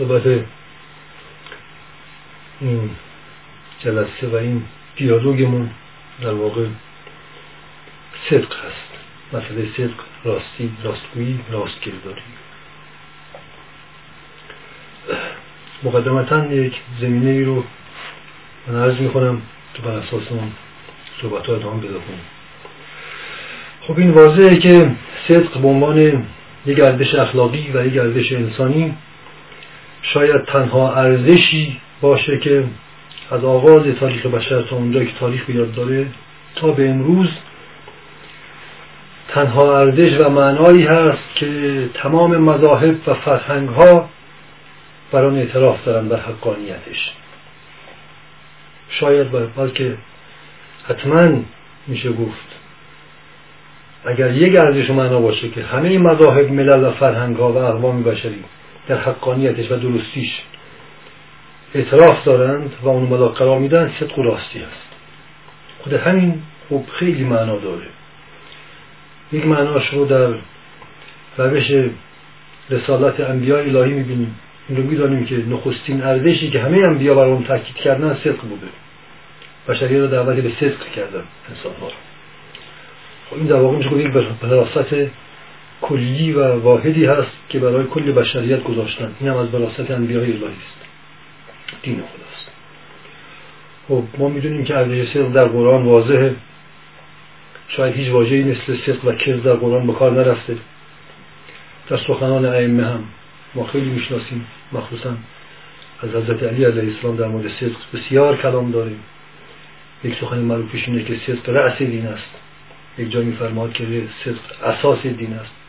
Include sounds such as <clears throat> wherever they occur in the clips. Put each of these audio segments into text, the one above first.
صحبت این جلسه و این دیالوگمون در واقع صدق هست. مسئله صدق راستی راستگویی راستگیرداری مقدمتا یک زمینه ای رو من عرض می‌کنم تو بر اساس اون صحبت ها ادامه کنیم. خب این واضحه که صدق به عنوان یک ارزش اخلاقی و یک ارزش انسانی شاید تنها ارزشی باشه که از آغاز تاریخ بشر تا اونجا که تاریخ بیاد داره تا به امروز تنها ارزش و معنایی هست که تمام مذاهب و فرهنگ ها بر آن اعتراف دارن بر حقانیتش. شاید بلکه حتما میشه گفت اگر یک ارزش و معنا باشه که همه مذاهب ملل و فرهنگ ها و اقوام بشری در حقانیتش و درستیش اعتراف دارند و اون ملا قرار میدن صدق و راستی است خود همین خب خیلی معنا داره. یک معناش رو در روش رسالت انبیاء الهی می‌بینیم. این رو می‌دانیم که نخستین ارزشی که همه انبیا بر اون تاکید کردن صدق بوده. بشریه رو دعوت به صدق کردن انسان ها خب این در واقع میشه یک براست کلی و واحدی هست که برای کل بشریت گذاشتن. این هم از براست انبیاء الهی است. دین خداست. خب ما می‌دونیم که ارزش صدق در قرآن واضحه. شاید هیچ واژه‌ای مثل صدق و کذب در قرآن به کار نرفته. در سخنان ائمه هم ما خیلی می‌شناسیم. مخصوصا از حضرت علی علیه السلام در مورد صدق بسیار کلام داریم. یک سخن معروفش اینه که صدق رأس دین است. یک جا میفرماد که صدق اساس دین است.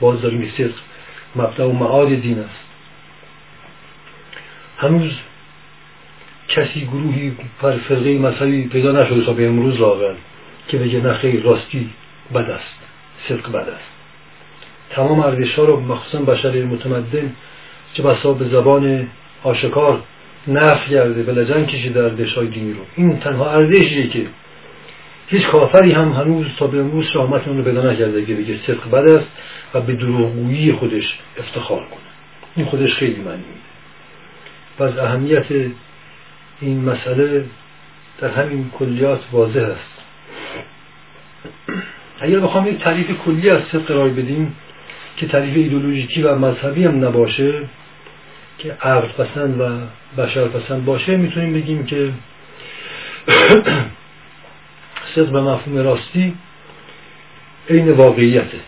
باز داریم صدق مبدا و معاد دین است. هنوز کسی گروهی پر فرقه مذهبی پیدا نشده تا به امروز لاغر که بگه نه خیر راستی بد است صدق بد است. تمام ارزش ها رو مخصوصا بشر متمدن چه بسا به زبان آشکار نفی کرده به لجن کشیده ارزش های دینی رو. این تنها ارزشیه که هیچ کافری هم هنوز تا به امروز شامت اون رو پیدا نکرده که بگه صدق بد است. و به دروغگویی خودش افتخار کنه. این خودش خیلی معنی میده. و از اهمیت این مسئله در همین کلیات واضح است. اگر بخوام یک تعریف کلی از صدق قرار بدیم که تعریف ایدولوژیکی و مذهبی هم نباشه که عقل پسند و بشر پسند باشه می‌تونیم بگیم که <clears throat> صدق به مفهوم راستی عین واقعیته.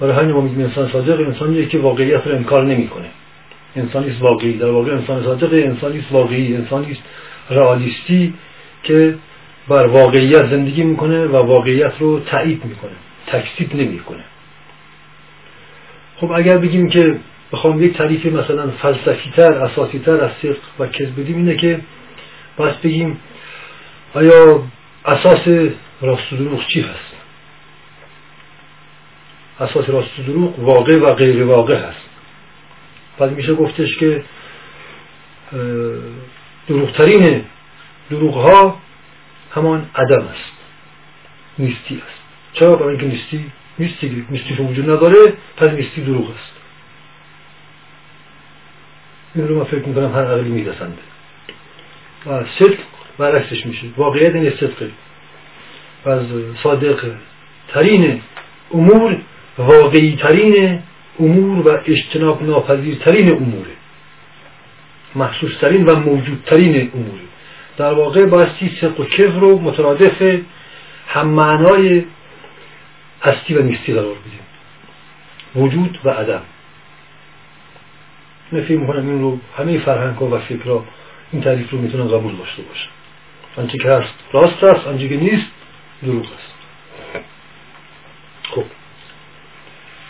برای همین ما میگیم انسان صادق انسانیه که واقعیت رو انکار نمی‌کنه. انسانی است واقعی. در واقع انسان صادق انسانی است واقعی. انسانی است رئالیستی که بر واقعیت زندگی می‌کنه و واقعیت رو تایید می‌کنه. تکذیب نمی‌کنه. خب اگر بگیم که بخوام یک تعریف مثلا فلسفی تر اساسی تر از صدق و کذب بدیم اینه که بس بگیم آیا اساس راست و چی هست؟ اساس راست و دروغ واقع و غیر واقع هست. پس میشه گفتش که دروغترین دروغ ها همان عدم است. نیستی است. چرا؟ برای اینکه نیستی نیستی نیستی وجود نداره پس نیستی دروغ است. این رو من فکر می‌کنم هر عقلی میرسنده. و صدق برعکسش میشه. واقعیت این صدقه. و از صادق ترین امور واقعی ترین امور و اجتناب ناپذیر ترین اموره محسوس ترین و موجود ترین اموره در واقع بایستی صدق و کذب رو مترادف هم معنای هستی و نیستی قرار بدیم. وجود و عدم. من فکر می‌کنم این رو همه فرهنگ ها و فکرها این تعریف رو می‌تونن قبول داشته باشن. آنچه که هست راست است آنچه که نیست دروغ است. خب.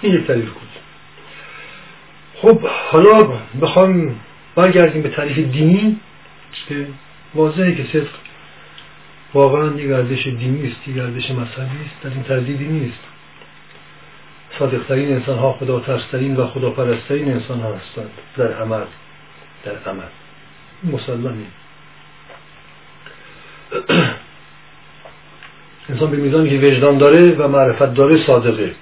این یک تعریف کنیم خب حالا بخوام برگردیم به تعریف دینی. که واضحه که صدق واقعا یک ارزش دینی است یک ارزش مذهبی است در این تردیدی نیست. صادقترین انسان ها خدا ترسترین و خدا پرسترین انسان ها هستند در عمل در عمل. مسلمه <clears throat> انسان به میزانی که وجدان داره و معرفت داره صادقه.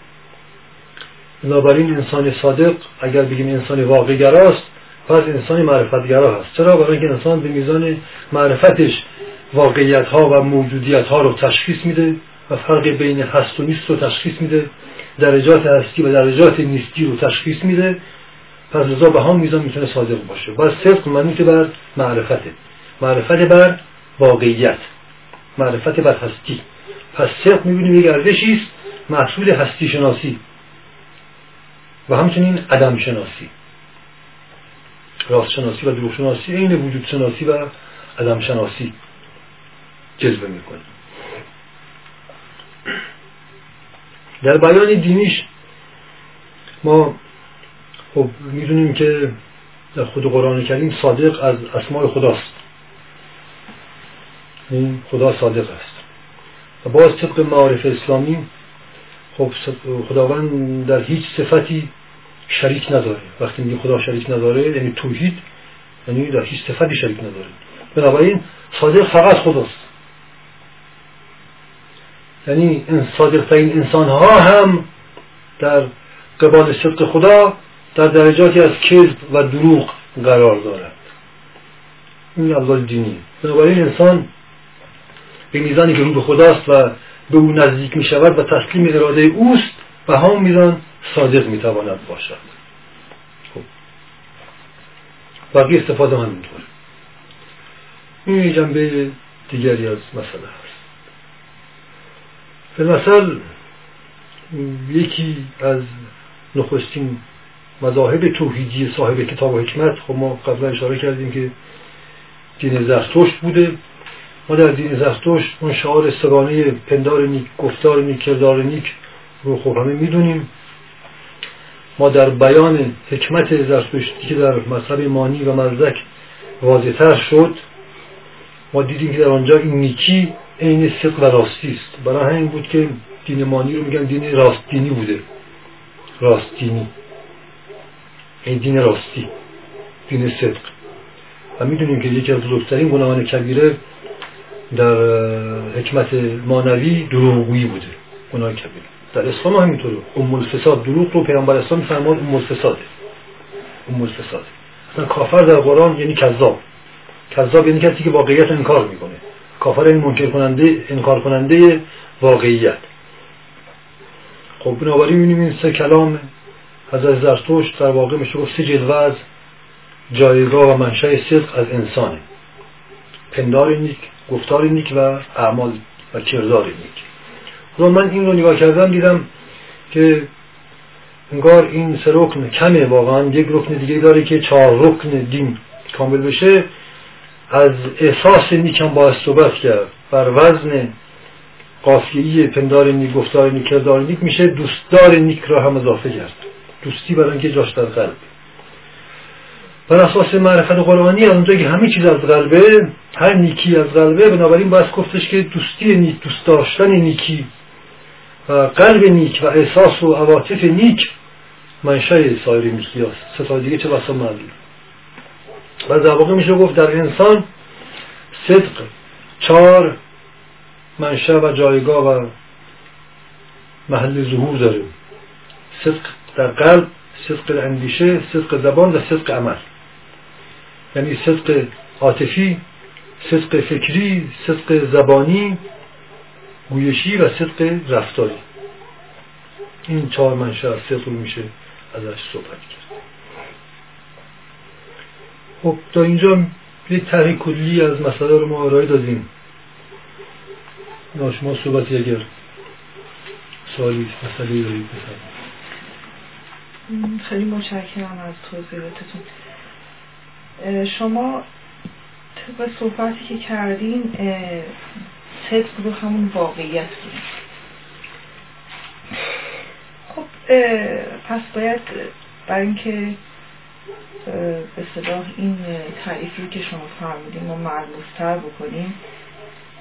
بنابراین انسان صادق اگر بگیم انسان واقعگراست پس انسان معرفتگرا هست. چرا؟ برای اینکه انسان به میزان معرفتش واقعیت ها و موجودیت ها رو تشخیص میده و فرق بین هست و نیست رو تشخیص میده درجات هستی و درجات نیستی رو تشخیص میده پس لذا به هم میزان می‌تونه صادق باشه. و صدق منوط بر معرفته. معرفت بر واقعیت. معرفت بر هستی. پس صدق می‌بینیم یک ارزشی است محصول هستی شناسی. و همچنین عدم شناسی راست شناسی و دروغ شناسی این وجود شناسی و عدم شناسی جذبه می‌کنه. در بیان دینیش ما خب می‌دونیم که در خود قرآن کریم صادق از اسماء خداست. این خدا صادق است. و باز طبق معارف اسلامی خب خداوند در هیچ صفتی شریک نداره. وقتی میگه خدا شریک نداره یعنی توحید یعنی در هیچ صفتی شریک نداره. بنابراین صادق فقط خداست. یعنی صادقترین انسان ها هم در قبال صدق خدا در درجاتی از کذب و دروغ قرار دارد این اول دینی. بنابراین انسان به میزانی که رو به خداست و به او نزدیک می شود و تسلیم اراده اوست و هم میزان صادق می تواند باشد. خب. باقی استفاده هم اینطور این جنبه دیگری از مسئله هست. به مثل یکی از نخستین مذاهب توحیدی صاحب کتاب و حکمت خب ما قبلا اشاره کردیم که دین زرتشت بوده. ما در دین زرتشت اون شعار سگانه پندار نیک گفتار نیک کردار نیک رو خب همه می‌دونیم. ما در بیان حکمت زرتشتی که در مذهب مانی و مزدک واضحتر شد ما دیدیم که در آنجا این نیکی عین صدق و راستی است. برای همین بود که دین مانی رو میگن دین راستینی بوده. راستینی. این دین راستی دین صدق و می‌دونیم که یکی از بزرگترین گناهان کبیره در حکمت مانوی دروغگویی بوده. گناه کبیره در اسلام همینطوره ام الفساد دروغ رو پیامبر اسلام میفرمان ام الفساده ام الفساده اصلا کافر در قرآن یعنی کذاب. کذاب یعنی کسی که واقعیت انکار می‌کنه. کافر این منکر کننده انکار کننده واقعیت. خب بنابراین می‌بینیم این سه کلام حضرت زرتوش در واقع میشه گفت سه جلوه از جایگاه و منشأ صدق از انسانه. پندار نیک گفتار نیک و اعمال و کردار نیک. و من این رو نگاه کردم دیدم که انگار این سه رکن کمه واقعا. یک رکن دیگه داره که چهار رکن دین کامل بشه. از احساس نیکم باید صحبت کرد. بر وزن قافیهی پندار نیک گفتار نیک کردار نیک میشه. دوستدار نیک را هم اضافه کرد. دوستی برای اینکه جاش در قلب. بر اساس معرفت قرآنی از اونجا که همه چیز از قلبه هر نیکی از قلبه بنابراین باید گفتش که دوستی نیک دوست داشتن نیکی و قلب نیک و احساس و عواطف نیک منشأ سایر نیکی هست ستا دیگه چه بسا معلوم. و در واقع میشه گفت در انسان صدق چهار منشأ و جایگاه و محل ظهور داره صدق در قلب صدق اندیشه صدق زبان و صدق عمل. یعنی صدق عاطفی صدق فکری صدق زبانی گویشی و صدق رفتاری. این چهار منشه از صدق میشه ازش صحبت کرد. خب تا اینجا یک طرح کلی از مسئله رو ما ارائه دادیم. شما صحبتی اگر سوالی مسئله بفرمایید. خیلی متشکرم از توضیحاتتون. شما طبق صحبتی که کردین صدق رو همون واقعیت بود خب پس باید برای اینکه به صلاح این تعریفی که شما فرمودیم و مرموزتر بکنیم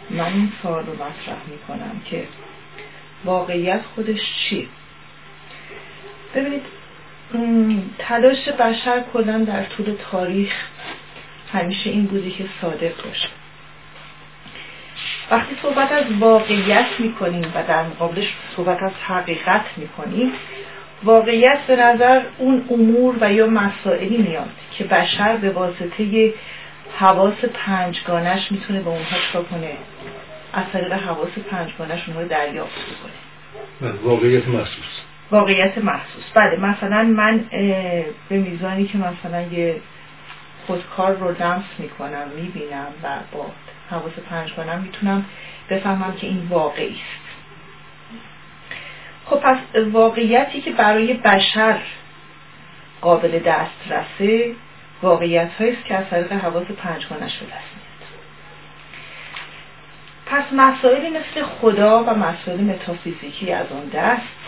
من این سوال رو مطرح می‌کنم که واقعیت خودش چیه؟ ببینید تلاش بشر کلا در طول تاریخ همیشه این بوده که صادق باشه. وقتی صحبت از واقعیت می‌کنیم و در مقابلش صحبت از حقیقت می‌کنیم واقعیت به نظر اون امور و یا مسائلی میاد که بشر به واسطه حواس پنجگانش می‌تونه به اونها چکار کنه؟ از طریق حواس پنجگانش اونها رو دریافت بکنه. بله، واقعیت محسوس واقعیت محسوس بله مثلا من به میزانی که مثلا یه خودکار رو لمس می‌کنم می‌بینم و با حواس پنجگانم می‌تونم بفهمم که این واقعی است. خب پس واقعیتی که برای بشر قابل دسترسه واقعیت است که از طریق حواس پنجگانش به دست پس مسائلی مثل خدا و مسائل متافیزیکی از آن دست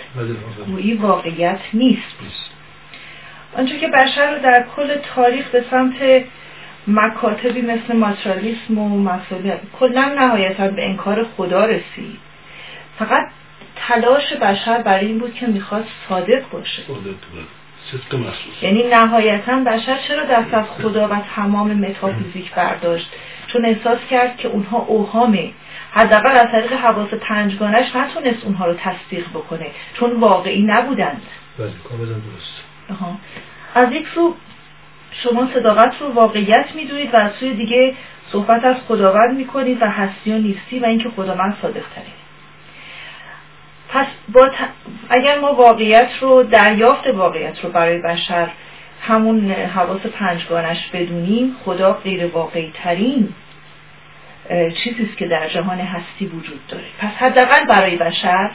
گویی واقعیت نیست. آنچه که بشر رو در کل تاریخ به سمت مکاتبی مثل ماترالیسم و مسائل کلا نهایتا به انکار خدا رسید. فقط تلاش بشر برای این بود که می‌خواست صادق باشه. یعنی نهایتا بشر چرا دست از خدا و تمام متافیزیک برداشت؟ چون احساس کرد که اونها اوهامه حداقل از طریق حواس پنجگانش نتونست اونها رو تصدیق بکنه. چون واقعی نبودند بله کاملا درست. از یک سو شما صداقت رو واقعیت می‌دونید و از سوی دیگه صحبت از خداوند می‌کنید و هستی و نیستی و اینکه خداوند صادق تره پس با اگر ما واقعیت رو دریافت واقعیت رو برای بشر همون حواس پنجگانش بدونیم خدا غیر واقعی ترین چیزی است که در جهان هستی وجود داره. پس حداقل برای بشر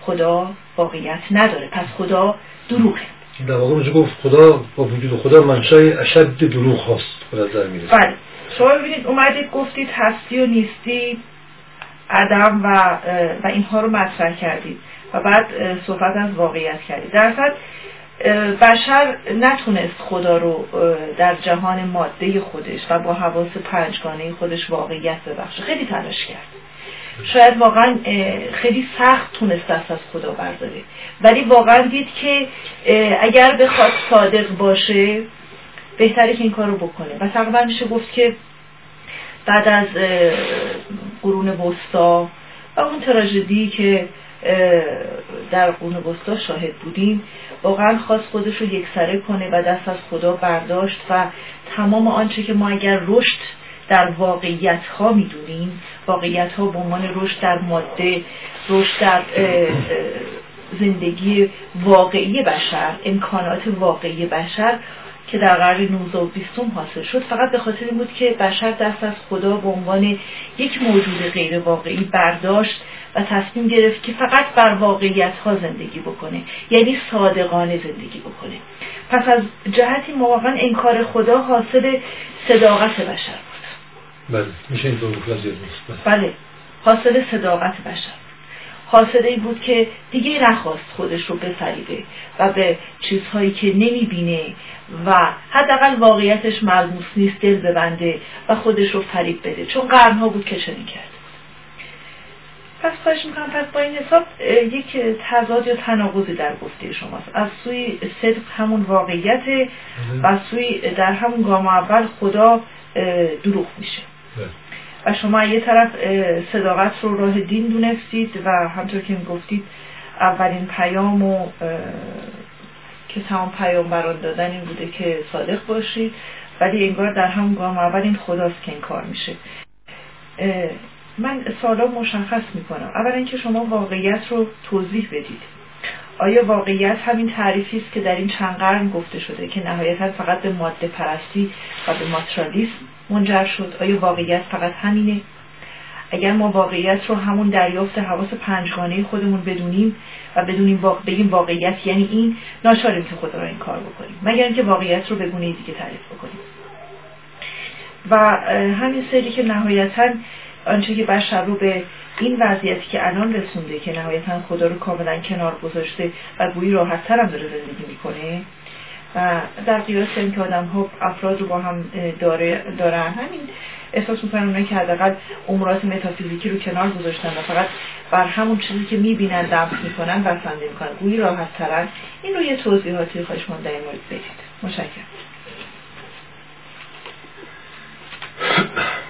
خدا واقعیت نداره. پس خدا دروغه. در واقع میشه گفت خدا با وجود خدا منشأ اشد دروغ هاست. به نظر می‌رسه بله. شما ببینید اومدید گفتید هستی و نیستی عدم و و اینها رو مطرح کردید. و بعد صحبت از واقعیت کردید. در بشر نتونست خدا رو در جهان ماده خودش و با حواس پنجگانه خودش واقعیت ببخشه. خیلی تلاش کرد. شاید واقعا خیلی سخت تونست دست از خدا برداره. ولی واقعا دید که اگر بخواد صادق باشه بهتره که این کار رو بکنه. و تقریبا میشه گفت که بعد از قرون وسطا و اون تراژدی که در قرون وسطا شاهد بودیم واقعا خواست خودش رو یکسره کنه و دست از خدا برداشت و تمام آنچه که ما اگر رشد در واقعیت ها می‌دونیم واقعیت ها به عنوان رشد در ماده رشد در زندگی واقعی بشر امکانات واقعی بشر که در قرن 19 و 20 حاصل شد فقط به خاطر این بود که بشر دست از خدا به عنوان یک موجود غیر واقعی برداشت و تصمیم گرفت که فقط بر واقعیت ها زندگی بکنه یعنی صادقانه زندگی بکنه. پس از جهتی ما واقعا انکار خدا حاصل صداقت بشر بود. بله میشه این بله. بله حاصل صداقت بشر حاصل این بود که دیگه نخواست خودش رو بفریده و به چیزهایی که نمی‌بینه و حداقل واقعیتش ملموس نیست دل ببنده و خودش رو فریب بده. چون قرنها بود که چنین کرد. پس خواهش می‌کنم پس با این حساب یک تضاد یا تناقضی در گفته شماست. از سوی صدق همون واقعیت و از سوی در همون گام اول خدا دروغ میشه. بله. و شما یه طرف صداقت رو راه دین دونستید و همطور که گفتید اولین پیام و که تمام پیام بران دادن این بوده که صادق باشید ولی انگار در همون گام اول این خداست که این کار میشه. من سالا مشخص می‌کنم. اولا اینکه شما واقعیت رو توضیح بدید. آیا واقعیت همین تعریفی است که در این چند قرن گفته شده که نهایتا فقط به ماده پرستی و به ماترالیسم منجر شد؟ آیا واقعیت فقط همینه؟ اگر ما واقعیت رو همون دریافت حواس پنجگانه خودمون بدونیم و بدونیم واقع بگیم واقعیت یعنی این ناچاریم که خود را این کار بکنیم. مگر اینکه واقعیت رو به گونه دیگه تعریف بکنیم. و همین سری که نهایتا آنچه که بشر رو به این وضعیتی که الان رسونده که نهایتا خدا رو کاملا کنار گذاشته و گویی راحت هم داره زندگی می‌کنه و در قیاس که آدم ها افراد رو با هم داره دارن همین احساس می‌کنن اونایی که حداقل امورات متافیزیکی رو کنار گذاشتن و فقط بر همون چیزی که می‌بینن دمس می‌کنن بسنده می‌کنن. گویی راحت ترن این رو یه توضیحاتی خواهش من در این مورد بدید. متشکرم. <coughs>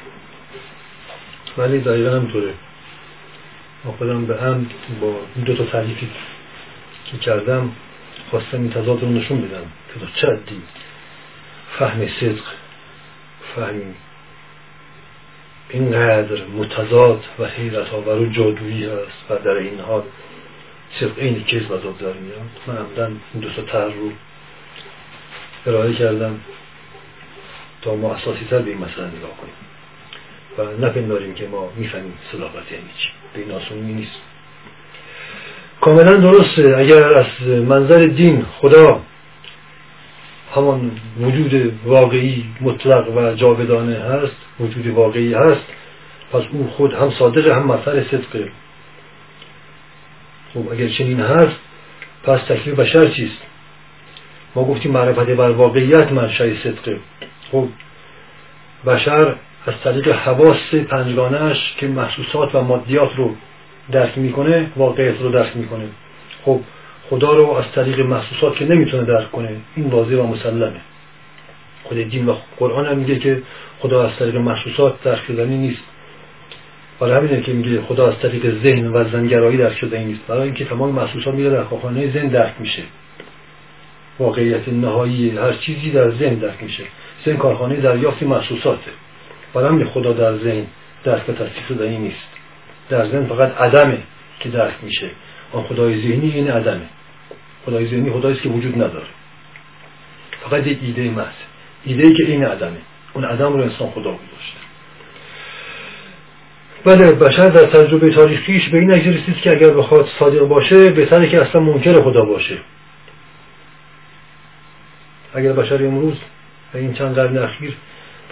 ولی دقیقا همطوره ما خودم به هم با دو تا تعریفی که کردم خواستم این تضاد رو نشون بدم که تو چه فهم صدق فهم اینقدر متضاد و حیرت آور و جادویی هست و در این حال صدق این کذب از در میاد من عمدن این دو تر رو ارائه کردم تا ما اساسی تر به این مسئله نگاه کنیم. و نپنداریم که ما می‌فهمیم صداقت یعنی چی. به این آسونی نیست. کاملا درسته. اگر از منظر دین خدا همان وجود واقعی مطلق و جاودانه هست وجود واقعی هست پس او خود هم صادق هم مطلع صدقه خب اگر چنین هست پس تکلیف بشر چیست؟ ما گفتیم معرفت بر واقعیت منشأ صدقه خب بشر از طریق حواس پنجگانهش که محسوسات و مادیات رو درک می‌کنه واقعیت رو درک می‌کنه. خب خدا رو از طریق محسوسات که نمی‌تونه درک کنه این واضح و مسلمه. خود دین و قرآن هم میگه که خدا از طریق محسوسات درک شدنی نیست. برای همینه که میگه خدا از طریق ذهن و زنگرایی درک شدنی نیست. برای اینکه تمام محسوسات میره در خانه ذهن درک میشه. واقعیت نهایی هر چیزی در ذهن درک میشه. ذهن کارخانه دریافت محسوساته. برای خدا در ذهن درک و تصدیق شدنی نیست. در ذهن فقط عدمه که درک میشه. آن خدای ذهنی این عدمه. خدای ذهنی خدایی که وجود نداره. فقط یک ایده محض. ایده ای که این عدمه. اون عدم رو انسان خدا گذاشته. بله بشر در تجربه تاریخیش به این نتیجه رسید که اگر بخواد صادق باشه بهتره که اصلا منکر خدا باشه. اگر بشر امروز این چند قرن اخیر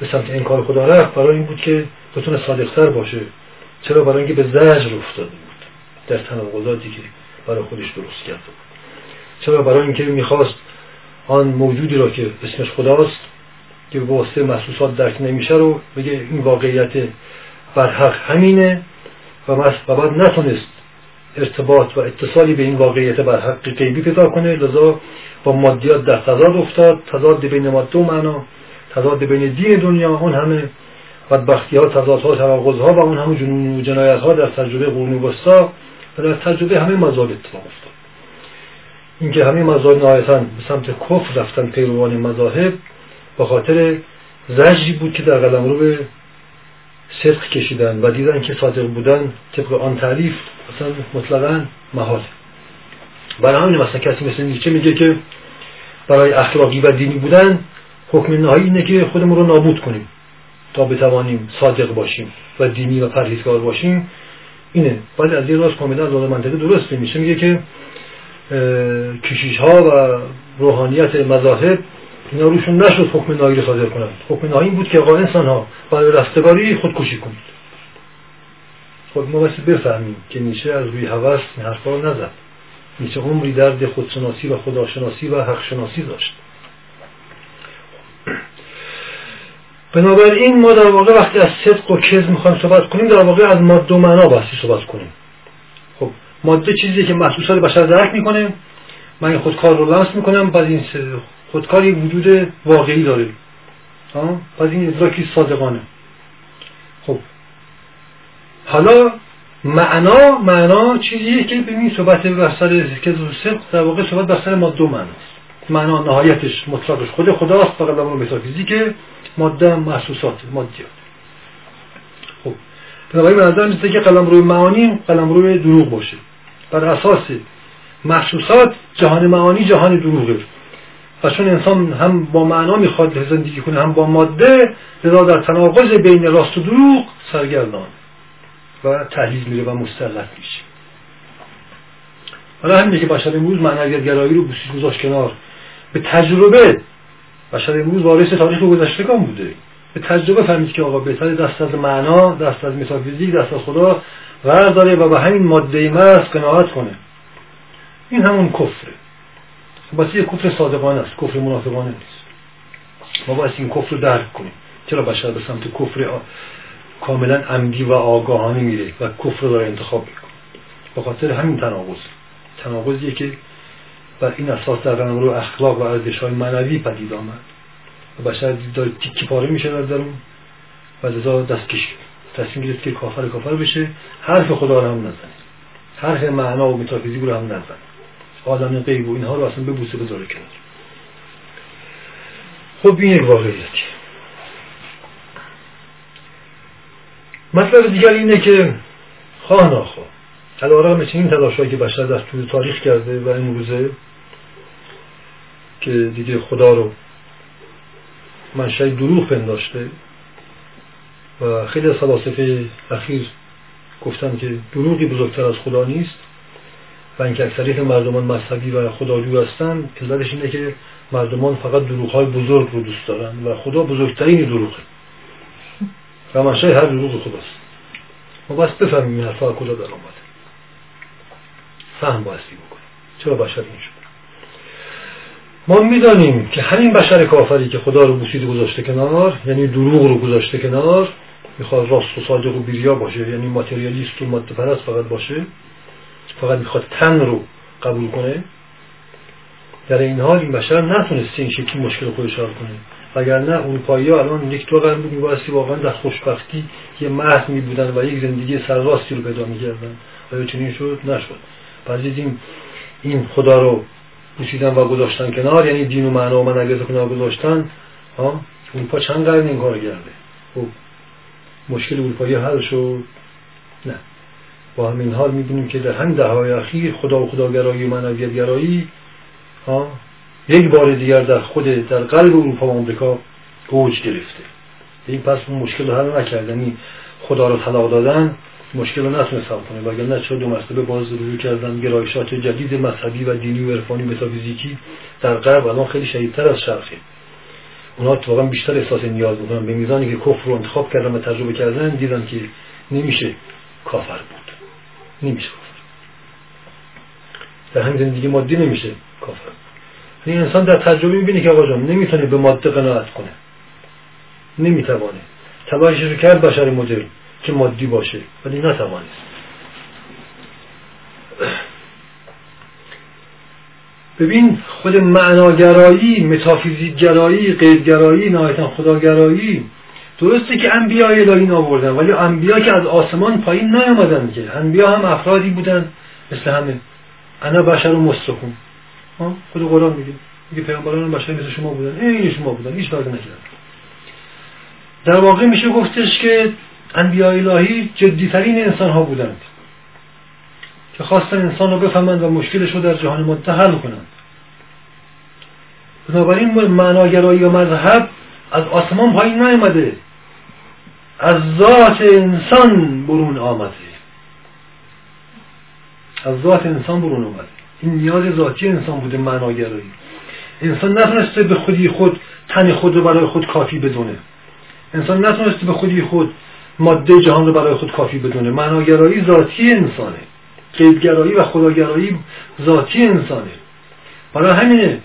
به سمت انکار خدا رفت برای این بود که بتونه صادقتر باشه. چرا؟ برای اینکه به زجر افتاده بود. در تناقضاتی که برای خودش درست کرده بود. چرا؟ برای اینکه می‌خواست آن موجودی را که اسمش خداست که به واسطه محسوسات درک نمیشه رو بگه این واقعیت برحق همینه و, بعد نتونست ارتباط و اتصالی به این واقعیت برحق قیبی پیدا کنه. لذا با مادیات در تضاد افتاد. تضاد بین ماده و معنا تضاد بین دین دنیا اون همه بدبختی ها تضادها تناقض ها و اون همه جنون و جنایت ها در تجربه قرون وسطا و در تجربه همه مذاهب اتفاق افتاد. اینکه همه مذاهب نهایتا به سمت کفر رفتن پیروان مذاهب به خاطر زجری بود که در قلم رو به صدق کشیدن و دیدن که صادق بودن طبق آن تعریف مثلا مطلقا محال برای همین مثلا کسی مثل نیچه میگه که برای اخلاقی و دینی بودن حکم نهایی اینه که خودمون رو نابود کنیم. تا بتوانیم صادق باشیم و دینی و پرهیزگار باشیم. اینه. ولی از یه راست کاملا از منطقه درسته میشه. میگه که کشیش ها و روحانیت مذاهب اینا روشون نشد حکم نهایی رو صادر کنند. حکم نهایی بود که آقا انسان ها برای رستگاری خودکشی کنید. خود ما بسی بفهمیم که نیچه از روی هوس این حرفا رو نزد. نیچه عمری درد خودشناسی و خداشناسی و حق شناسی داشت. بنابراین ما در واقع وقتی از صدق و کذب می‌خوایم صحبت کنیم در واقع از ماده و معنا بحثی صحبت کنیم. خب ماده چیزی که محسوسات بشر درک می‌کنه. من این خودکار رو لمس می‌کنم بعد این خودکار یک وجود واقعی داره. بعد این ادراکی صادقانه. خب. حالا معنا معنا چیزیه که ببین صحبت بر سر که صدق در واقع صحبت بر سر ماده و معناست معنا نهایتش مطلقش خود خداست فقط در متافیزیک ماده محسوسات مادیات خب. بنابراین به نظر میسته که قلم روی معانی قلم روی دروغ باشه. بر اساس محسوسات جهان معانی جهان دروغه. و چون انسان هم با معنا می‌خواد زندگی کنه هم با ماده لذا در تناقض بین راست و دروغ سرگردان و تحلیل میره و مستلط میشه. حالا همینه که بشر امروز گرایی رو بسیج گذاشت کنار. به تجربه. بشر امروز وارث تاریخ گذشتگان بوده. به تجربه فهمید که آقا بهتر دست از معنا دست از متافیزیک دست از خدا قرار داره و به همین ماده مرز قناعت کنه. این همون کفره. بس یه کفر صادقانه است کفر منافقانه نیست. ما باید این کفر رو درک کنیم. چرا بشر به سمت کفر کاملا عمدی و آگاهانه میره و کفر رو داره انتخاب می‌کنه؟ به خاطر همین تناقض. تناقضیه که بر این اساس در رو اخلاق و ارزش های معنوی پدید آمد. و بشر داره تیکی پاره میشه در درون و دست کش تصمیم گرفت که کافر کافر بشه. حرف خدا رو هم نزنه حرف معنا و متافیزیک رو هم نزنه عالم غیب و اینها رو اصلا ببوسه بذاره کنار. خب این یک واقعیتی مطلب دیگر اینه که خواه ناخواه مثل این تلاشهایی که بشر در طول تاریخ کرده و این روزه که دیگه خدا رو منشأ دروغ پنداشته و خیلی از فلاسفه اخیر گفتن که دروغی بزرگتر از خدا نیست و اینکه اکثریت مردمان مذهبی و خداجو هستن علتش اینه که مردمان فقط دروغ های بزرگ رو دوست دارن و خدا بزرگترین دروغه. و منشأ هر دروغ خداست. ما بس بفهمیم این حرفا کجا در آمده فهم بایستی بکنیم. چرا بشر این شد؟ ما می‌دانیم که همین بشر کافری که خدا رو بوسید گذاشته کنار یعنی دروغ رو گذاشته کنار می‌خواد راست و صادق و بیریا باشه یعنی ماتریالیست و ماده پرست فقط باشه فقط می‌خواد تن رو قبول کنه. در این حال این بشر نتونسته این شکلی مشکل خودش حل کنه. وگرنه اروپایی ها الان یک دو قرن بود میبایستی واقعا در خوشبختی یه مرد می بودن و یک زندگی سرراستی رو پیدا می‌کردن. آیا چنین شد نشد. پس این این خدا رو بوسیدن و گذاشتن کنار یعنی دین و معنا و منگز کنار گذاشتن ها اروپا چند قرن این کار کرده؟ خب مشکل اروپایی حل شد؟ نه. با همین حال می‌بینیم که در همین دههای اخیر خدا و خداگرایی و معنویت گرایی یک بار دیگر در خود در قلب اروپا و آمریکا گوج گرفته. این پس اون مشکل رو حل نکردنی خدا رو طلاق دادن مشکل رو نتونست حل کنه وگرنه چه دو مرتبه باز رجوع کردن گرایشات جدید مذهبی و دینی و عرفانی متافیزیکی در غرب الان خیلی شدیدتر از شرقه اونا اتفاقا بیشتر احساس نیاز می‌کنن به میزانی که کفر رو انتخاب کردن و تجربه کردن دیدن که نمیشه کافر بود. نمیشه کافر. در همین زندگی مادی نمیشه کافر این انسان در تجربه می‌بینه که آقا جان نمی‌تونه به ماده قناعت کنه. نمی‌توانه. تلاشش رو کرد بشر مدل که مادی باشه ولی نتوانست ببین خود معناگرایی متافیزیک گرایی غیبگرایی نهایتا خداگرایی درسته که انبیا الهی آوردن ولی انبیا که از آسمان پایین نیامدن که. انبیا هم افرادی بودن مثل همه. انا بشر و مستخون خود قرآن میگه. میگه پیامبران بشر مثل شما بودن. این شما بودن. هیچ فرقی نکردن در واقع میشه گفتش که انبیاء الهی جدیترین انسان ها بودند که خواستن انسان رو بفهمند و مشکلش رو در جهان ماده حل کنند. بنابراین معناگرایی و مذهب از آسمان پایین نیامده. از ذات انسان برون آمده. از ذات انسان برون آمده. این نیاز ذاتی انسان بوده معناگرایی. انسان نتونسته به خودی خود تن خود رو برای خود کافی بدونه. انسان نتونسته به خودی خود ماده جهان رو برای خود کافی بدونه. معناگرایی ذاتی انسانه. قیدگرایی و خداگرایی ذاتی انسانه. برای همینه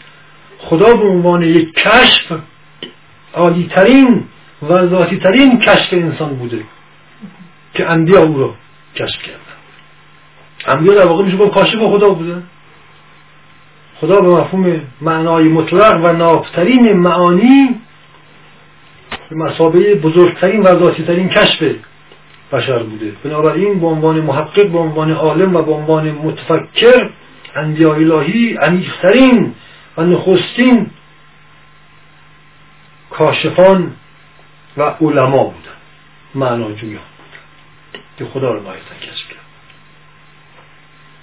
خدا به عنوان یک کشف عالیترین و ذاتی ترین کشف انسان بوده که انبیا او رو کشف کردن انبیا در واقع میشه با کاشف خدا بودن خدا به مفهوم معنای مطلق و نافترین معانی به مسابقه بزرگترین و ذاتیترین کشف بشر بوده. بنابراین به عنوان محقق به عنوان عالم و به عنوان متفکر انبیاء الهی عمیقترین و نخستین کاشفان و علما بودن. معناجویان که خدا رو نهایتا کشف کرد.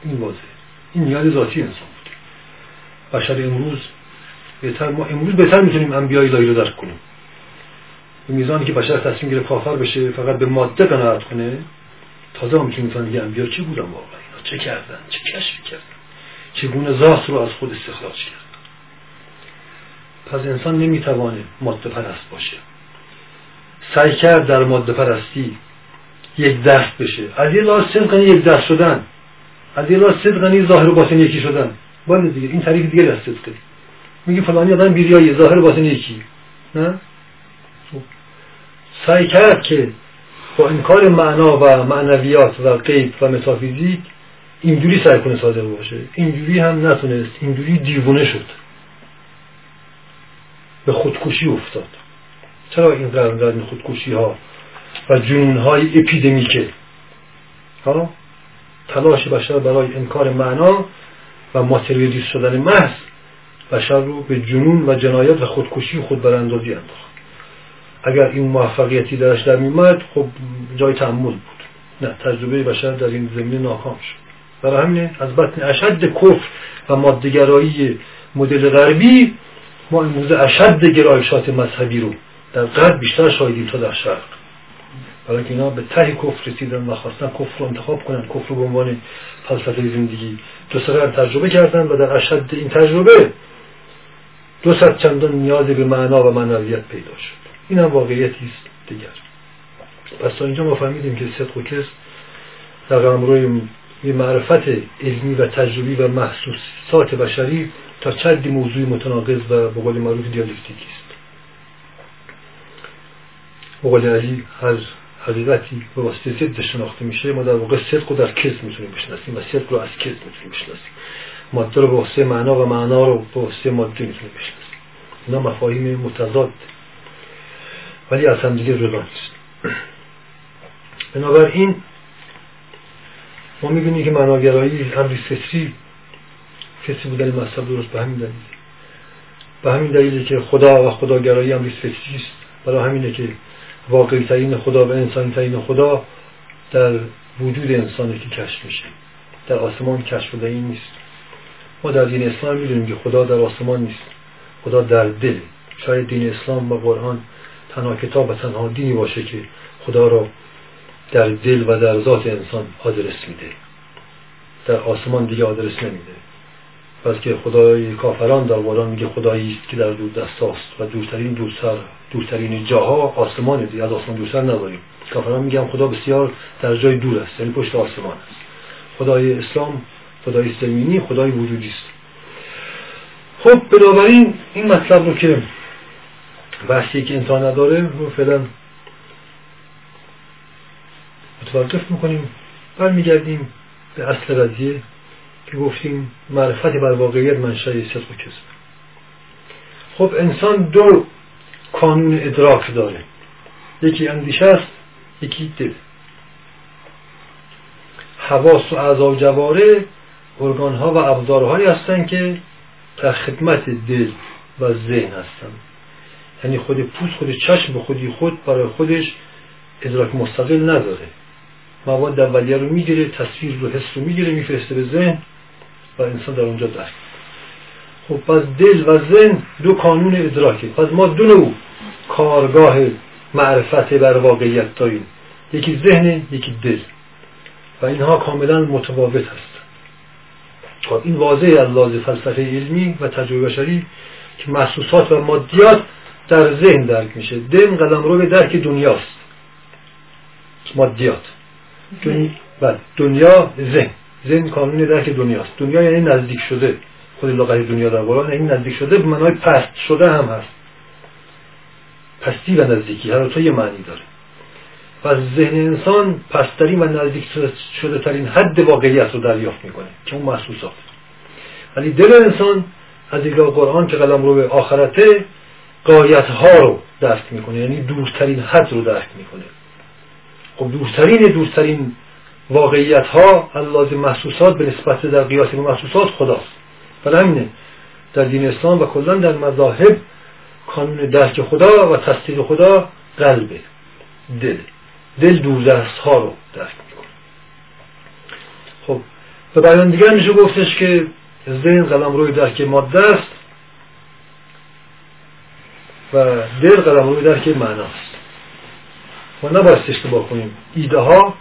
این واضحه. این نیاز ذاتی انسان بود. بشر امروز بهتر ما امروز بهتر می‌تونیم انبیاء الهی رو درک کنیم. میزانی که بشر تصمیم گیره کافر بشه فقط به ماده قناعت کنه تازه ما می‌تونیم بفهمیم انبیا چی بودن واقعا؟ اینا چه کردن؟ چه کشفی کردن؟ چگونه ذات رو از خود استخراج کرد؟ پس انسان نمی‌توانه ماده پرست باشه. سعی کرد در ماده پرستی یک دست بشه. از یه لحاظ صدقنی یک دست شدن. از یه لحاظ صدقنی ظاهر و باطن یکی شدن. باید دیگه این طریق دیگه دست صدقه میگه فلانی آدم بیریایی ظاهر و باطن یکی. نه؟ سعی کرد که با انکار معنا و معنویات و قیب و متافیزیک اینجوری سعی کنه صادق باشه. اینجوری هم نتونست. اینجوری دیوونه شد. به خودکشی افتاد. چرا این این خودکشی ها و جنون های اپیدمیکه؟ ها؟ تلاش بشر برای انکار معنا و ماتریالیست شدن محض بشر رو به جنون و جنایت و خودکشی خود براندازی انداخت. اگر این موفقیتی درش در میمد خب جای تعمل بود. نه تجربه بشر در این زمینه ناکام شد. برای همین از بطن اشد کفر و مادهگرایی مدل غربی ما امروزه اشد گرایشات مذهبی رو در غرب بیشتر شاهدیم تا در شرق. برای که اینا به ته کفر رسیدن و خواستن کفر رو انتخاب کنن کفر رو به عنوان فلسفه زندگی دو تجربه کردن و در اشد این تجربه دو صد چندان نیاز به معنا و معنویت پیدا شد. این هم واقعیتی است دیگر. پس تا اینجا ما فهمیدیم که صدق و کس در روی یه معرفت علمی و تجربی و محسوسات بشری تا چندی موضوع متناقض و به قول معروف دیالکتیکی است. به قول علی هر حقیقتی به واسطه ضد شناخته میشه ما در واقع صدق رو در کذب می‌تونیم بشناسیم و صدق رو از کذب می‌تونیم بشناسیم. ماده رو به واسطه معنا و معنا رو به واسطه ماده می‌تونیم بشناسیم. اینا مفاهیم متضاد ولی از هم دیگه جدا نیست. بنابراین ما می‌بینیم که معناگرایی امری فطری کسی بودن مذهب درست به همین دلیل. به همین دلیلی که خدا و خداگرایی امری فطری است برای همینه که واقعی ترین خدا و انسانی ترین خدا در وجود انسانی که کشف میشه. در آسمان کشف شده این نیست. ما در دین اسلام می‌دونیم که خدا در آسمان نیست. خدا در دل. شاید دین اسلام و قرآن تنها کتاب و تنها دینی باشه که خدا را در دل و در ذات انسان آدرس میده. در آسمان دیگه آدرس نمیده. که خدای کافران در قرآن میگه خدایی است که در دور دست است و دورترین دورتر دورترین جاها آسمان دیگه از آسمان دورتر نداریم کافران میگن خدا بسیار در جای دور است یعنی پشت آسمان است. خدای اسلام خدای زمینی خدای وجودی است. خب بنابراین این مطلب رو که بحثی که انسان نداره رو فعلا متوقف می‌کنیم. برمیگردیم به اصل قضیه که گفتیم معرفت بر واقعیت منشأ صدق و کذب خب انسان دو کانون ادراک داره. یکی اندیشه است یکی دل. حواس و اعضا و جواره ارگان ها و ابزارهایی هستند که در خدمت دل و ذهن هستند. یعنی خود پوست خود چشم به خودی خود برای خودش ادراک مستقل نداره. مواد اولیه رو می‌گیره تصویر رو حس رو می‌گیره میفرسته به ذهن و انسان در اونجا درک خب پس دل و ذهن دو کانون ادراکه. پس ما دو نوع کارگاه معرفت بر واقعیت داریم. یکی ذهن یکی دل. و اینها کاملا متفاوت هست خب این واضح از لحاظ فلسفه علمی و تجربه بشری که محسوسات و مادیات در ذهن درک میشه. دل قلم رو به درک دنیاست. مادیات. دنیا, بله، دنیا ذهن. ذهن کانون درک دنیاست. دنیا یعنی نزدیک شده. خود لغت دنیا در قرآن این نزدیک شده به معنای پست شده هم هست. پستی و نزدیکی هر تو یه معنی داره. و ذهن انسان پستری و نزدیک شده ترین حد واقعیت رو دریافت می‌کنه که اون محسوسات. ولی دل انسان از دیگاه قرآن که قلم رو به آخرته قایت ها رو درک می‌کنه. یعنی دورترین حد رو درک می‌کنه. خب دورترین دورترین واقعیت ها لازم محسوسات به نسبت در قیاس به محسوسات خداست. برای همینه در دین اسلام و کلا در مذاهب کانون درک خدا و تصدیق خدا قلبه دل. دل دوردست ها رو درک می‌کنه. خب به بیان دیگر میشه گفتش که ذهن قلم روی درک ماده است. و دل قلم روی درک معناست. ما نباید اشتباه کنیم ایده ها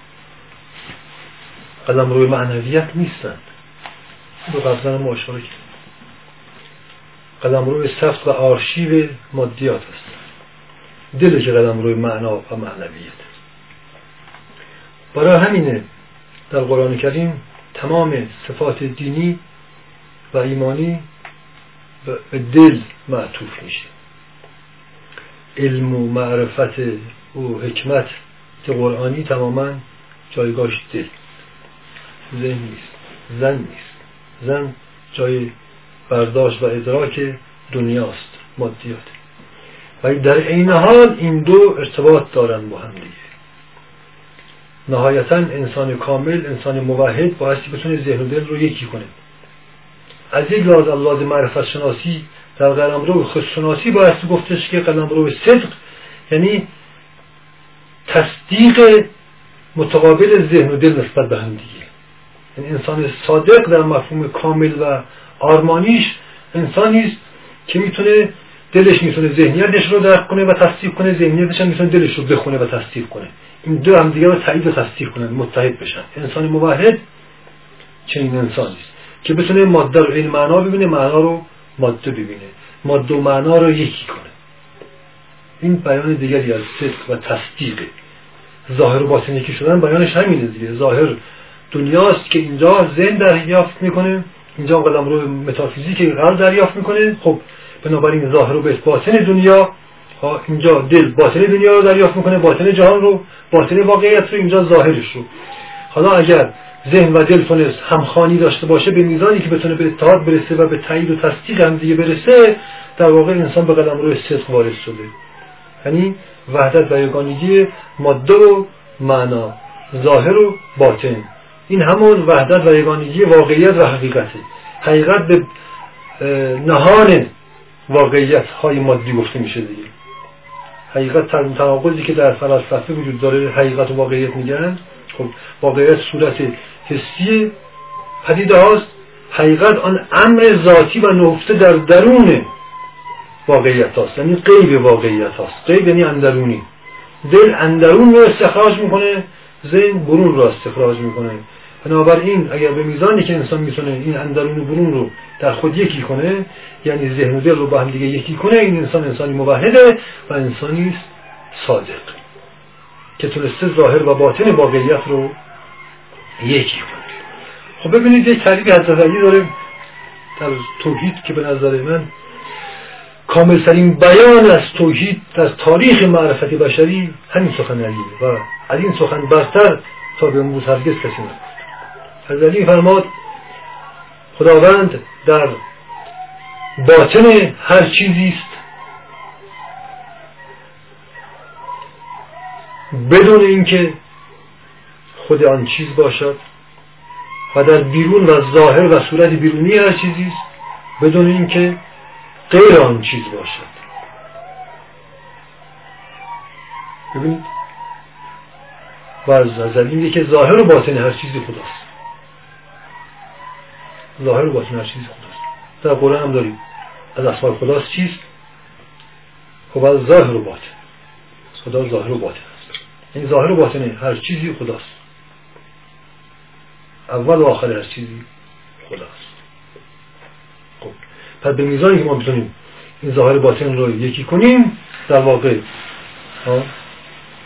قلم روی معنویت نیستند. دو قبلا ما اشاره قلم روی سفت و آرشیو مادیات است دل که قلم روی معنا و معنویت. برای همینه در قرآن کریم تمام صفات دینی و ایمانی به دل معطوف میشه. علم و معرفت و حکمت قرآنی تماما جایگاهش دل ذهن نیست. زن نیست. زن جای برداشت و ادراک دنیاست مادیات. ولی در عین حال این دو ارتباط دارن با هم دیگه. نهایتا انسان کامل انسان موحد بایستی بتونه ذهن و دل رو یکی کنه. از یک لحاظ لحاظ معرفت شناسی در قلمرو خودشناسی باید گفتش که قلمرو صدق یعنی تصدیق متقابل ذهن و دل نسبت به هم دیگه. یعنی انسان صادق در مفهوم کامل و آرمانیش انسانی است که می‌تونه دلش می‌تونه ذهنیتش رو درک کنه و تصدیق کنه ذهنیتش هم می‌تونه دلش رو بخونه و تصدیق کنه. این دو هم دیگه رو تایید و تصدیق کنن متحد بشن. انسان موحد چنین انسانی است که بتونه ماده رو این معنا ببینه معنا رو ماده ببینه. ماده و معنا رو یکی کنه. این بیان دیگری از صدق و تصدیق. ظاهر و باطن یکی شدن بیانش همینه دیگه. ظاهر دنیاست که اینجا ذهن دریافت می‌کنه. اینجا قلم رو متافیزیک قلب دریافت می‌کنه. خب بنابراین ظاهر و باطن دنیا اینجا دل باطن دنیا رو دریافت می‌کنه باطن جهان رو باطن واقعیت رو اینجا ظاهرش رو. حالا اگر ذهن و دل تونست همخانی داشته باشه به میزانی که بتونه به اتحاد برسه و به تایید و تصدیق هم دیگه برسه در واقع انسان به قلم روی صدق وارد شده یعنی وحدت و یگانگی ماده و معنا ظاهر و باطن. این همون وحدت و یگانگی واقعیت و حقیقته. حقیقت به نهان واقعیت های مادی گفته میشه دیگه. حقیقت تناقضی که در فلسفه وجود داره حقیقت و واقعیت میگن. خب واقعیت صورت حسی پدیده هاست حقیقت آن امر ذاتی و نهفته در درون واقعیت هاست یعنی قیب واقعیت هاست قیب یعنی اندرونی. دل اندرون رو استخراج می‌کنه ذهن برون رو استخراج می‌کنه. بنابراین اگر به میزانی که انسان می‌تونه این اندرون و برون رو در خود یکی کنه یعنی ذهن و دل رو با هم دیگه یکی کنه این انسان انسانی موحده و انسانی صادق که تونسته ظاهر و باطن واقعیت رو یکی کنه خب ببینید یک تعریف حضرت علی داره در توحید که به نظر من کاملترین بیان از توحید در تاریخ معرفت بشری همین سخن علیه و از این سخن برتر تا به امروز هرگز کسی نگفت. از علی فرماد خداوند در باطن هر چیزی است. بدون اینکه خود آن چیز باشد و در بیرون و ظاهر و صورت بیرونی هر چیزی است بدون اینکه غیر آن چیز باشد. ببینید و از این که ظاهر و باطن هر چیزی خداست. ظاهر و باطن هر چیزی خداست. در قرآن هم داریم. از اسماء خداست چیست؟ خب از ظاهر و باطن. خدا ظاهر و باطن است. این ظاهر و باطن هر چیزی خداست. اول و آخر هر چیزی خداست. خب. پس به میزانی که ما بتونیم این ظاهر باطن رو یکی کنیم در واقع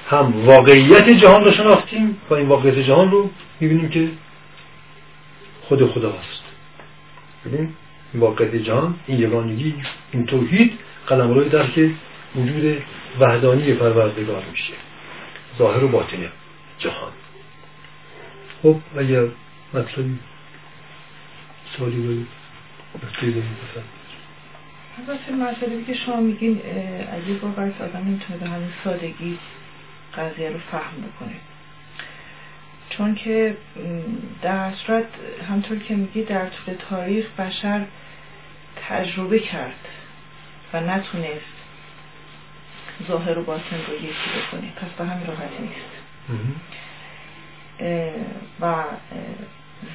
هم واقعیت جهان رو شناختیم و این واقعیت جهان رو می‌بینیم که خود خداست. ببین واقعیت جهان این یگانگی این توحید قلم روی که وجود وحدانی پروردگار میشه. ظاهر و باطن جهان. خب اگر مطلبی سوالی دارید البته مسئله که شما میگین از یک بابت آدم می‌تونه به همین سادگی قضیه رو فهم بکنه. چون که در صورت همطور که میگی در طول تاریخ بشر تجربه کرد و نتونست ظاهر و باطن رو یکی بکنه. پس به همین راحت نیست. و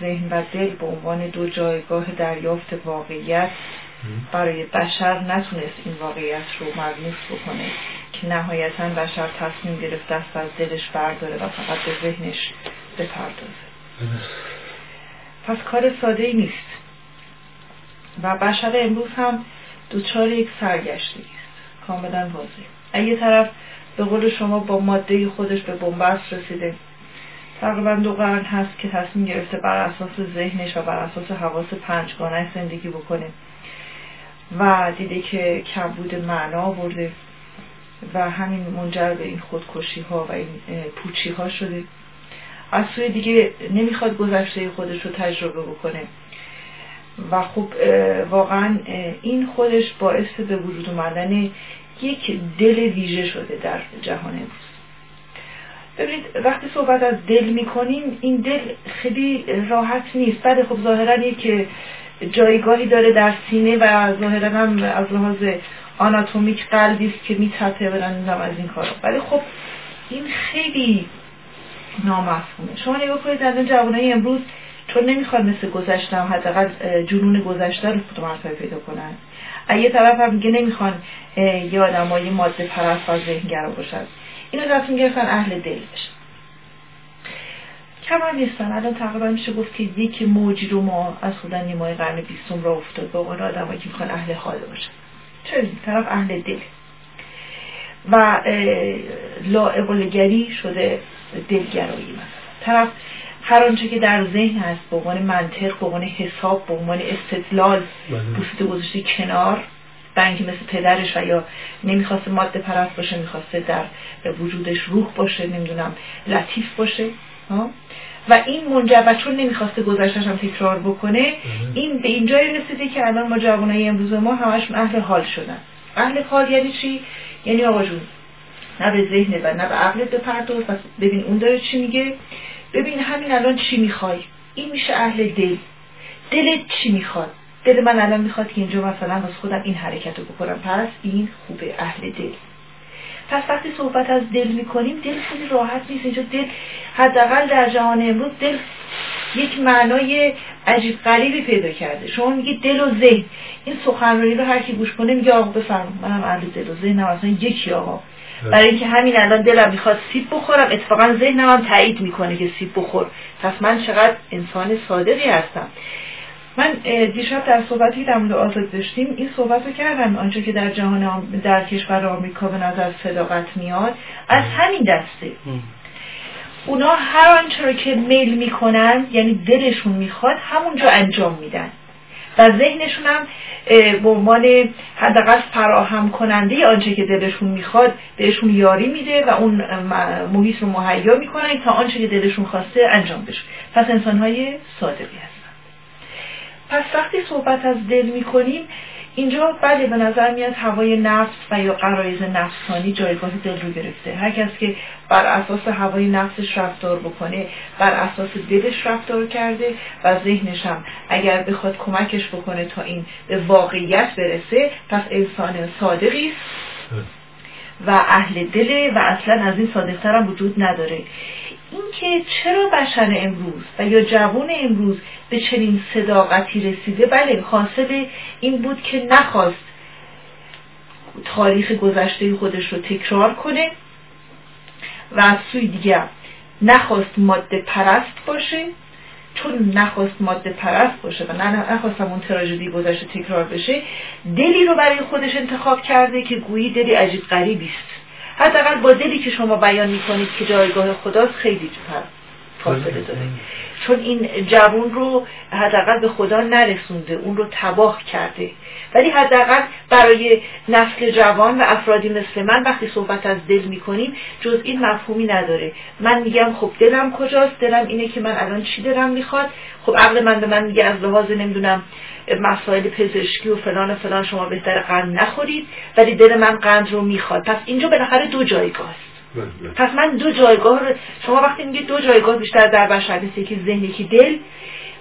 ذهن و دل به عنوان دو جایگاه دریافت واقعیت برای بشر نتونست این واقعیت رو ملموس بکنه که نهایتا بشر تصمیم گرفت دست از دلش برداره و فقط به ذهنش بپردازه. پس کار ساده ای نیست و بشر امروز هم دوچار یک سرگشته است. کاملا واضح. اگه طرف به قول شما با ماده خودش به بنبست رسیده تقریبا دو قرن هست که تصمیم گرفته بر اساس ذهنش و بر اساس حواس پنجگانه زندگی بکنه. و دیده که کمبود معنا برده و همین منجر به این خودکشی ها و این پوچی ها شده. از سوی دیگه نمی‌خواد گذشته خودش رو تجربه بکنه. و خب واقعا این خودش باعث به وجود اومدن یک دل ویژه شده در جهان امروز. ببینید وقتی صحبت از دل می‌کنیم این دل خیلی راحت نیست. بعد خب ظاهرا که جایگاهی داره در سینه و ظاهرا هم از لحاظ آناتومیک قلبی است که میتپه برن از این کارا. ولی خب این خیلی نامفهومه. شما نگاه کنید از جوانای امروز چون نمی‌خواد مثل گذشتم حداقل جنون گذشته رو تو مرتبه پیدا کنن. یه طرف هم میگه نمی‌خوان یه آدمایی ماده پرست و ذهنگرا باشن. اینو تصمیم گرفتن اهل دل بشن. کمر نیستن. الان تقریبا میشه گفت که یک موجی رو ما از خودن نیمای قرن بیستم را افتاد به عنوان آدمایی که می‌خوان اهل حال باشن. چرا طرف اهل دل. و لاعقلگری شده دلگرایی مثلا. طرف هر آنچه که در ذهن هست به عنوان منطق به عنوان حساب به عنوان استدلال بله. بوسیده گذاشته کنار برای مثل پدرش و یا نمی‌خواسته ماده پرست باشه می‌خواسته در وجودش روح باشه نمی‌دونم لطیف باشه و این منجر چون نمی‌خواسته گذشتش هم تکرار بکنه. این به اینجای رسیده که الان ما جوانای امروز ما همشون اهل حال شدن. اهل حال یعنی چی؟ یعنی آقا جون نه به ذهن و نه به عقلت بپرداز پس ببین اون داره چی میگه. ببین همین الان چی می‌خوای؟ این میشه اهل دل. دلت چی می‌خواد؟ دل من الان می‌خواد که اینجا مثلا از خودم این حرکت رو بکنم. پس این خوبه اهل دل. پس وقتی صحبت از دل می‌کنیم دل خیلی راحت نیست. اینجا دل حداقل در جهان امروز دل یک معنای عجیب غریبی پیدا کرده. شما میگی دل و ذهن. این سخنرانی رو هر کی گوش کنه میگه آقا بفرمایید. منم اهل دل و ذهنم اصلا یکی آقا. برای اینکه همین الان دلم می‌خواد سیب بخورم اتفاقا ذهنم هم تایید می‌کنه که سیب بخور. پس من چقدر انسان صادقی هستم. من دیشب در صحبتی در مورد آزاد داشتیم. این صحبت رو کردم آنچه که در جهان در کشور آمریکا به نظر صداقت میاد. از همین دسته. اونا هر آنچه رو که میل می‌کنن یعنی دلشون می‌خواد همونجا انجام میدن. و ذهنشون هم به عنوان حداقل فراهم کننده آنچه که دلشون می‌خواد بهشون یاری میده و اون محیط رو مهیا می‌کنن تا آنچه که دلشون خواسته انجام بشه. پس انسانهای صادقی هستن. پس وقتی صحبت از دل می‌کنیم اینجا بله به نظر میاد هوای نفس و یا قرایز نفسانی جایگاه دل رو گرفته. هر کس که بر اساس هوای نفسش رفتار بکنه بر اساس دلش رفتار کرده و ذهنش هم اگر بخواد کمکش بکنه تا این به واقعیت برسه پس انسان صادقی است. و اهل دله و اصلا از این صادقتر هم وجود نداره. اینکه چرا بشر امروز و یا جوان امروز به چنین صداقتی رسیده؟ بله حاصل این بود که نخواست تاریخ گذشته خودش رو تکرار کنه و از سوی دیگر نخواست ماده پرست باشه. چون نخواست ماده پرست باشه و نه نخواستم اون تراژدی گذشته تکرار بشه دلی رو برای خودش انتخاب کرده که گویی دلی عجیب غریبی است. حداقل با دلی که شما بیان می‌کنید که جایگاه خداست خیلی فاصله داره. چون این جوون رو حداقل به خدا نرسونده اون رو تباه کرده. ولی حداقل برای نسل جوان و افرادی مثل من وقتی صحبت از دل می‌کنیم جز این مفهومی نداره. من میگم خب دلم کجاست؟ دلم اینه که من الان چی دلم می‌خواد؟ خب عقل من به من میگه از لحاظ نمی‌دونم مسائل پزشکی و فلان و فلان شما بهتر قند نخورید ولی دل من قند رو می‌خواد. پس اینجا بالاخره دو جایگاه است. پس من دو جایگاه رو شما وقتی میگه دو جایگاه بیشتر در بشر نیست که ذهنی که دل.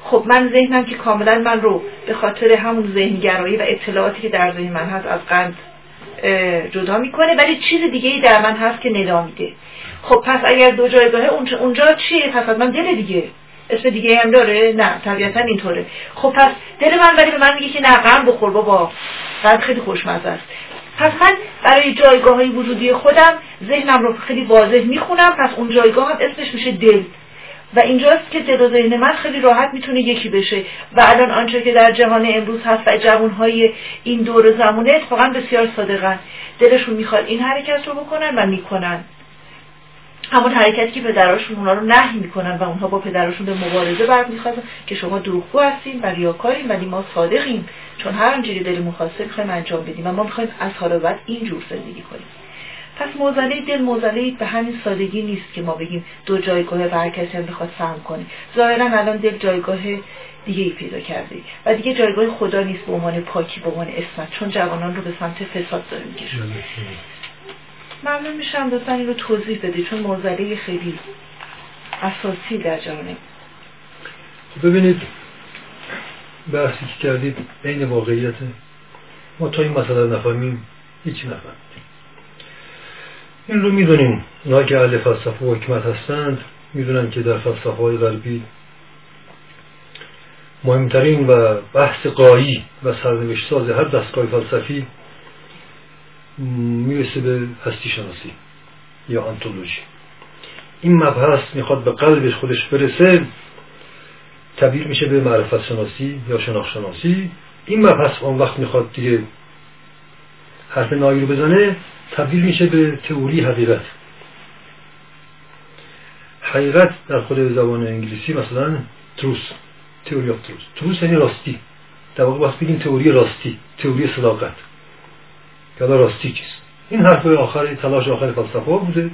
خب من ذهنم که کاملا من رو به خاطر همون ذهنگرایی و اطلاعاتی که در ذهن من هست از قند جدا می‌کنه. ولی چیز دیگه ای در من هست که ندا میده. خب پس اگر دو جایگاهه اونجا چیه؟ پس من دل دیگه. اسم دیگه هم داره؟ نه طبیعتا اینطوره. خب پس دل من ولی به من میگه که نه غم بخور بابا. قند خیلی خوشمزه است. پس من برای جایگاه های وجودی خودم ذهنم رو خیلی واضح می‌خونم پس اون جایگاه هم اسمش میشه دل. و اینجاست که دل و ذهن من خیلی راحت می‌تونه یکی بشه. و الان آنچه که در جهان امروز هست و جوانهای این دور زمونه اتفاقا بسیار صادقن. دلشون می‌خواد این حرکت رو بکنن و می‌کنن. همون حرکتی که پدراشون اونا رو نهی می‌کنن و اونها با پدراشون به مبارزه برمیخواستن که شما دروغگو هستین و ریاکارین ولی ما صادقیم. چون هر آنجوری دلمون خواسته می‌خوایم انجام بدیم و ما می‌خوایم از حال بعد اینجور زندگی کنیم. پس موزله دل موزله به همین سادگی نیست که ما بگیم دو جایگاه بر کسی هم بخواد فهم کنه. ظاهرا الان دل جایگاه دیگه ای پیدا کرده و دیگه جایگاه خدا نیست به عنوان پاکی به عنوان اسمت چون جوانان رو به سمت فساد داره می‌کشه. ممنون میشم. لطفا این رو توضیح بده چون موزله خیلی اساسی در جامعه. ببینید بحثی که کردید عین واقعیت ما تا این مسئله نفهمیم هیچی نفهمیم. این رو می‌دونیم. اونا که اهل فلسفه و حکمت هستند می‌دونن که در فلسفه های غربی مهمترین و بحث قایی و سرنوشت ساز هر دستگاه فلسفی می‌رسه به هستی شناسی یا انتولوژی. این مبحث می‌خواد به قلبش خودش برسه تبدیل میشه به معرفت شناسی یا شناخت شناسی. این مبحث اون وقت می‌خواد دیگه حرف نایی رو بزنه تبدیل میشه به تئوری حقیقت. حقیقت در خود زبان انگلیسی مثلا تروس تئوری آف تروس. تروس یعنی راستی. در واقع بگیم تئوری راستی تئوری صداقت. که راستی چیست این حرف آخر تلاش آخر فلسفه بوده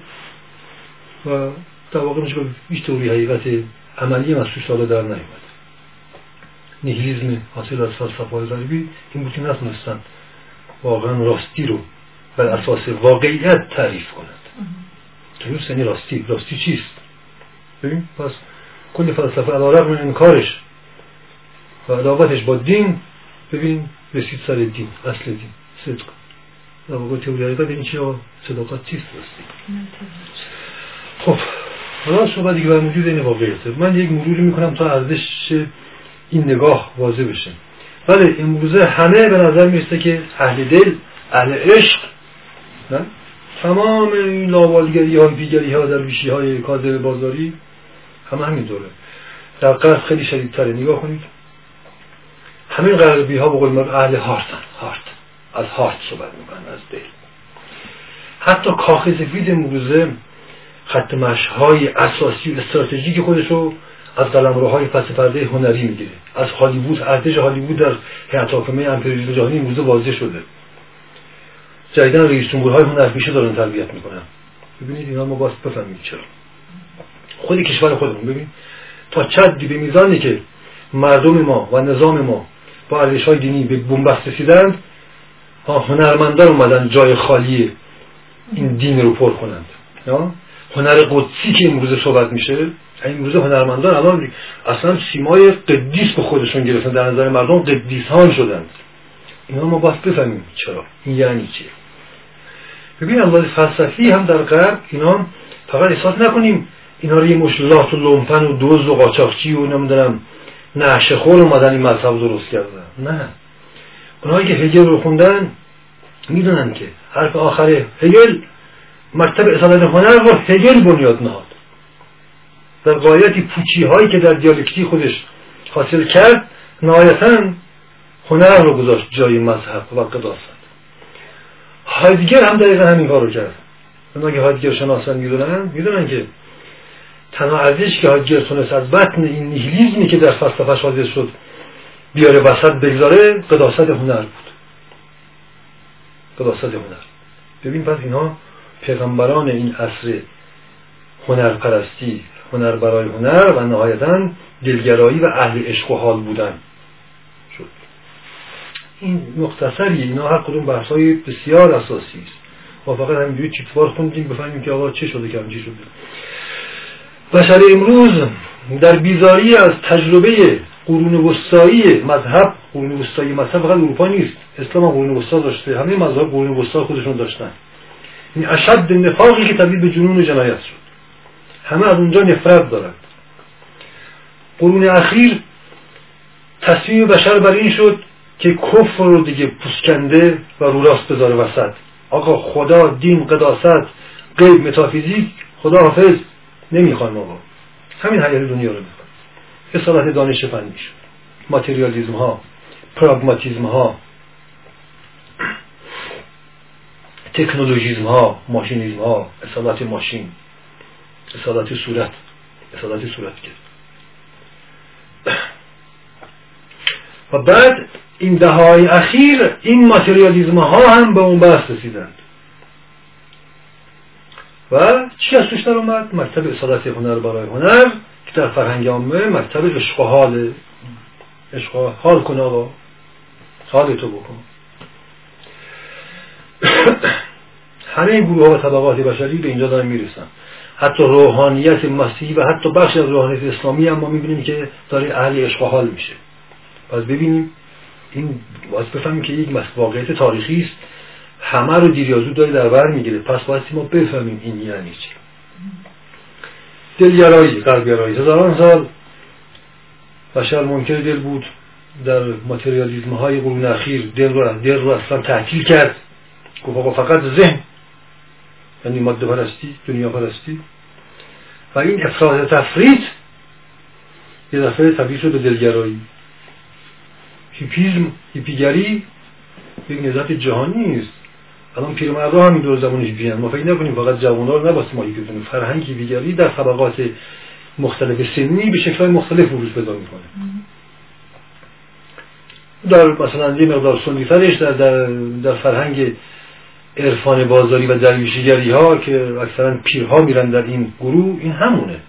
و در واقع میشه هیچ تئوری حقیقت عملی از توش در نیومد. نیهیلیزم حاصل از فلسفه های غربی این بود که نتونستن واقعا راستی رو بر اساس واقعیت تعریف کنند. تروس یعنی راستی راستی چیست؟ ببین پس کل فلسفه علا رقم انکارش و عداوتش با دین ببین رسید سر دین اصل دین صدق. در واقع تئوری حقیقت این چیه؟ صداقت چیست راستی خب حالا صحبت دیگه بر موجود این واقعیته. من یک مروری می‌کنم تا ارزش این نگاه واضح بشه. بله امروزه همه به نظر می‌رسه که اهل دل اهل عشق نه؟ تمام این لاوالگری های دیگری ها در ویشی های کاذب بازاری همه همین دوره. در قرض خیلی شدیدتره. نگاه کنید. همین غربی ها بقول قول اهل هارتن. هارت. از هارت صحبت می‌کنن از دل. حتی کاخ سفید امروزه خط های اساسی و استراتژیک خودشو از قلمروهای پس پرده هنری می‌گیره. از هالیوود ارتش هالیوود در هیئت حاکمه امپریالیسم جهانی امروزه واضح شده. جدیدا رئیس جمهورهای هنرپیشه دارن تربیت می‌کنن. ببینید اینا ما باید بفهمید چرا. خود کشور خودمون ببین. تا چدی به میزانی که مردم ما و نظام ما با ارزش های دینی به بنبست رسیدند هنرمندان اومدن جای خالی این دین رو پر کنند. هنر قدسی که امروزه صحبت میشه امروزه هنرمندان الان اصلا سیمای قدیس به خودشون گرفتن. در نظر مردم قدیسان شدند اینا ما باید بفهمیم چرا. این یعنی چی؟ ببین الله فلسفی هم در غرب اینا فقط احساس نکنیم اینا رو یه مشلات و لومپن و دوز و قاچاقچی و نمی‌دونم نعشه خور اومدن این مذهب درست کردن. نه. اونایی که هگل رو خوندن می‌دونن که حرف آخر هگل مکتب اصالت هنر رو هگل بنیاد نهاد. در قایتی پوچی هایی که در دیالکتی خودش حاصل کرد نهایتا هنر رو گذاشت جای مذهب و قداست. هایدگر هم دقیقا همین کار رو کرد. اونا که هایدگر شناسان می‌دونن می‌دونن که تنها ارزش که هایدگر تونست از بطن این نیهیلیزمی که در فلسفهش حاضر شد بیاره وسط بگذاره قداست هنر بود. قداست هنر. ببین پس اینها پیغمبران این عصر هنرپرستی هنر برای هنر و نهایتا دلگرایی و اهل عشق و حال بودن شد. این مختصری اینا هر کدوم بحث های بسیار اساسی است. ما فقط همینجوری چیتوار خوندیم بفهمیم که آقا چه شده که چی شده. بشر امروز در بیزاری از تجربه قرون وسطایی مذهب قرون وسطایی مذهب فقط اروپا نیست. اسلام قرون وسطا داشته. همه مذهب قرون وسطا خودشون داشتن. این اشد نفاقی که تبدیل به جنون و جنایت شد. همه از اونجا نفرت دارند قرون اخیر تصمیم بشر بر این شد که کفر رو دیگه پوسکنده و رو راست بذاره وسط. آقا خدا دین قداست غیب متافیزیک خدا حافظ نمی‌خوان آقا. همین حیات دنیا رو می‌خوان اصالت دانش فنی شد ماتریالیزم ها پراگماتیزم ها تکنولوژیزم ها ماشینیزم ها اصالت ماشین اصالت صورت اصالت صورت کرد و بعد این دههای اخیر این ماتریالیزم ها هم به اون بحث رسیدند. و چی از توش در اومد؟ مکتب اصالت هنر برای هنر. که در فرهنگ عامه مکتب عشق و حال عشق حال کن آقا. حال تو بکن. همه گروه ها و طبقات بشری به اینجا دارن می‌رسن. حتی روحانیت مسیحی و حتی بخش از روحانیت اسلامی هم ما می‌بینیم که داره اهل عشق حال میشه. پس ببینیم این باید بفهمیم که یک واقعیت تاریخی است. همه رو دیر یا داره در بر می‌گیره. پس باید ما بفهمیم این یعنی چی. دلگرایی قلبگرایی هزاران سال بشر منکر دل بود. در ماتریالیزم های قرون اخیر دل رو, دل رو اصلا تحکیل کرد. گفت فقط ذهن یعنی ماده پرستی دنیا پرستی. و این افراد تفرید یه دفعه تبدیل شد به دلگرایی. هیپیزم هیپیگری یک نظرت جهانی است الان پیرمردا همین دور زمان هیپی ما فکر نکنیم فقط جوان‌ها رو نباید ما هیپی کنیم فرهنگ هیپیگری در طبقات مختلف سنی به شکل‌های مختلف بروز پیدا می‌کنه. در مثلا یه مقدار سنیترش در, در, در فرهنگ عرفان بازاری و درویشگری ها که اکثرا پیرها میرن در این گروه این همونه.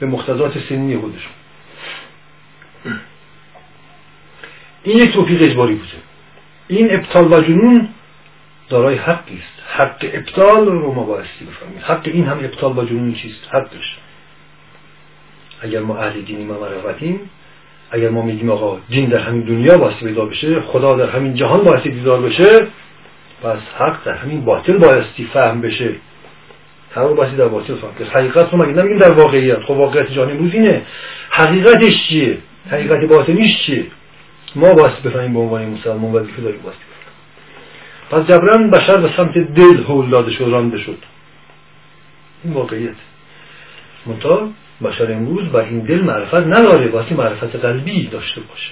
به مختزات سنی خودشون. این یک توفیق اجباری بوده. این ابطال و جنون دارای حقی است. حق ابطال رو ما بایستی بفهمیم حق این هم ابطال و جنون چیست؟ حقش اگر ما اهل دینی ما معرفتیم اگر ما میگیم آقا دین در همین دنیا بایستی پیدا بشه خدا در همین جهان بایستی دیدار بشه پس حق در همین باطل بایستی فهم بشه. حق رو بایستی در باطل فهم. که حقیقت رو مگه نمیگیم در واقعیت؟ خب واقعیت جهان امروز اینه. حقیقتش چیه؟ حقیقت باطنیش چیه؟ ما بایستی بفهمیم به عنوان مسلمان وظیفه داریم بایستی پس جبران بشر به سمت دل هول داده شد رانده شد. این واقعیت. منتها بشر امروز با این دل معرفت نداره باید معرفت قلبی داشته باشه.